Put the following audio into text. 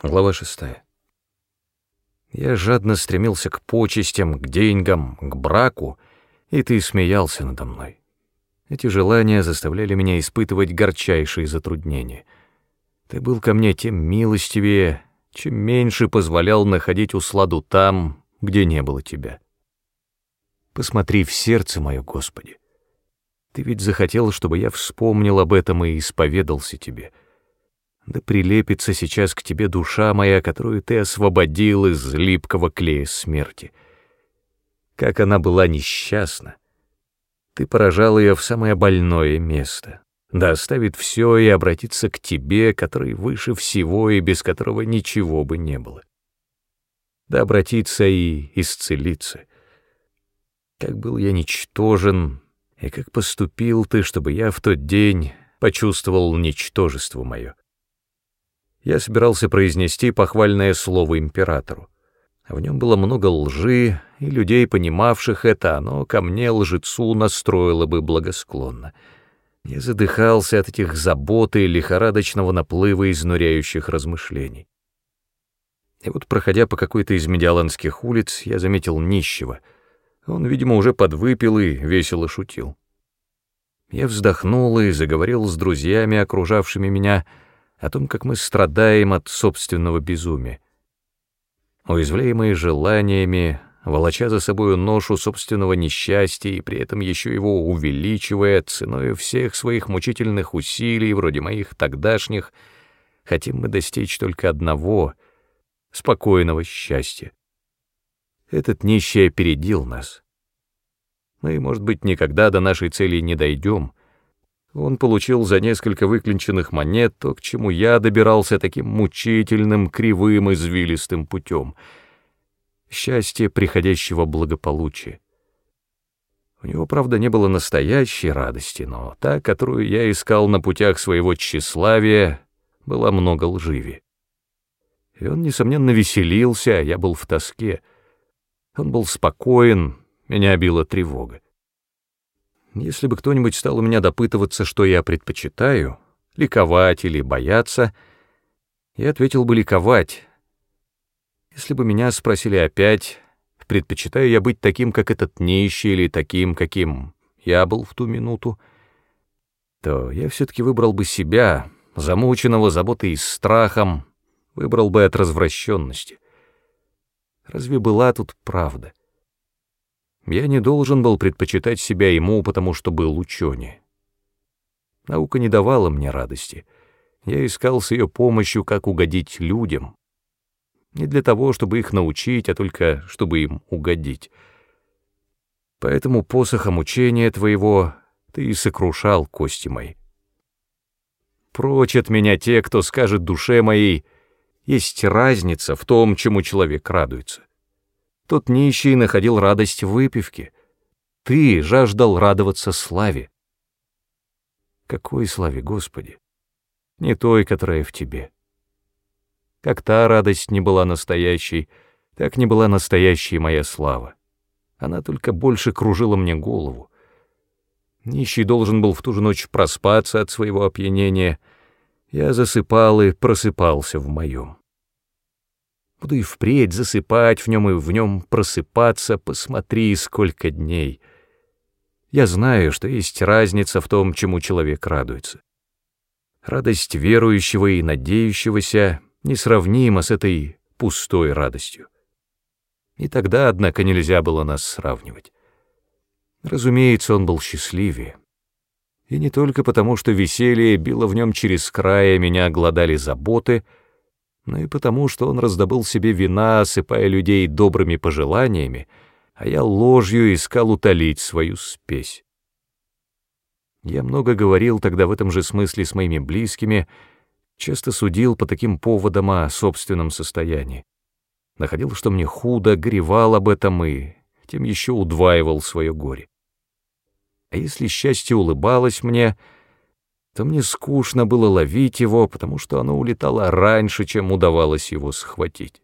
Глава шестая. Я жадно стремился к почестям, к деньгам, к браку, и ты смеялся надо мной. Эти желания заставляли меня испытывать горчайшие затруднения. Ты был ко мне тем милостивее, чем меньше позволял находить усладу там, где не было тебя. Посмотри в сердце мое, Господи. Ты ведь захотел, чтобы я вспомнил об этом и исповедался тебе — да прилепится сейчас к тебе душа моя, которую ты освободил из липкого клея смерти. Как она была несчастна. Ты поражал ее в самое больное место. Да оставит все и обратиться к тебе, который выше всего и без которого ничего бы не было. Да обратиться и исцелиться. Как был я ничтожен, и как поступил ты, чтобы я в тот день почувствовал ничтожество мое я собирался произнести похвальное слово императору. В нем было много лжи, и людей, понимавших это, оно ко мне, лжецу, настроило бы благосклонно. Я задыхался от этих забот и лихорадочного наплыва изнуряющих размышлений. И вот, проходя по какой-то из медиаланских улиц, я заметил нищего. Он, видимо, уже подвыпил и весело шутил. Я вздохнул и заговорил с друзьями, окружавшими меня, — о том, как мы страдаем от собственного безумия. Уязвляемые желаниями, волоча за собою ношу собственного несчастья и при этом еще его увеличивая ценой всех своих мучительных усилий, вроде моих тогдашних, хотим мы достичь только одного — спокойного счастья. Этот нищий опередил нас. Мы, может быть, никогда до нашей цели не дойдем, он получил за несколько выклинченных монет то, к чему я добирался таким мучительным, кривым, извилистым путем. Счастье приходящего благополучия. У него, правда, не было настоящей радости, но та, которую я искал на путях своего тщеславия, была много лживее. И он, несомненно, веселился, а я был в тоске. Он был спокоен, меня била тревога. Если бы кто-нибудь стал у меня допытываться, что я предпочитаю, ликовать или бояться, я ответил бы ликовать. Если бы меня спросили опять, предпочитаю я быть таким, как этот нищий, или таким, каким я был в ту минуту, то я все-таки выбрал бы себя, замученного заботой и страхом, выбрал бы от развращенности. Разве была тут правда? Я не должен был предпочитать себя ему, потому что был ученый. Наука не давала мне радости. Я искал с ее помощью, как угодить людям. Не для того, чтобы их научить, а только чтобы им угодить. Поэтому посохом учения твоего ты и сокрушал кости мои. Прочь от меня те, кто скажет душе моей, есть разница в том, чему человек радуется. Тот нищий находил радость в выпивке. Ты жаждал радоваться славе. Какой славе, Господи? Не той, которая в тебе. Как та радость не была настоящей, так не была настоящей моя слава. Она только больше кружила мне голову. Нищий должен был в ту же ночь проспаться от своего опьянения. Я засыпал и просыпался в моем. Буду и впредь засыпать в нем и в нем просыпаться, посмотри, сколько дней. Я знаю, что есть разница в том, чему человек радуется. Радость верующего и надеющегося несравнима с этой пустой радостью. И тогда, однако, нельзя было нас сравнивать. Разумеется, он был счастливее. И не только потому, что веселье било в нем через край, а меня глодали заботы — но и потому, что он раздобыл себе вина, осыпая людей добрыми пожеланиями, а я ложью искал утолить свою спесь. Я много говорил тогда в этом же смысле с моими близкими, часто судил по таким поводам о собственном состоянии. Находил, что мне худо, горевал об этом и тем еще удваивал свое горе. А если счастье улыбалось мне — то мне скучно было ловить его, потому что оно улетало раньше, чем удавалось его схватить.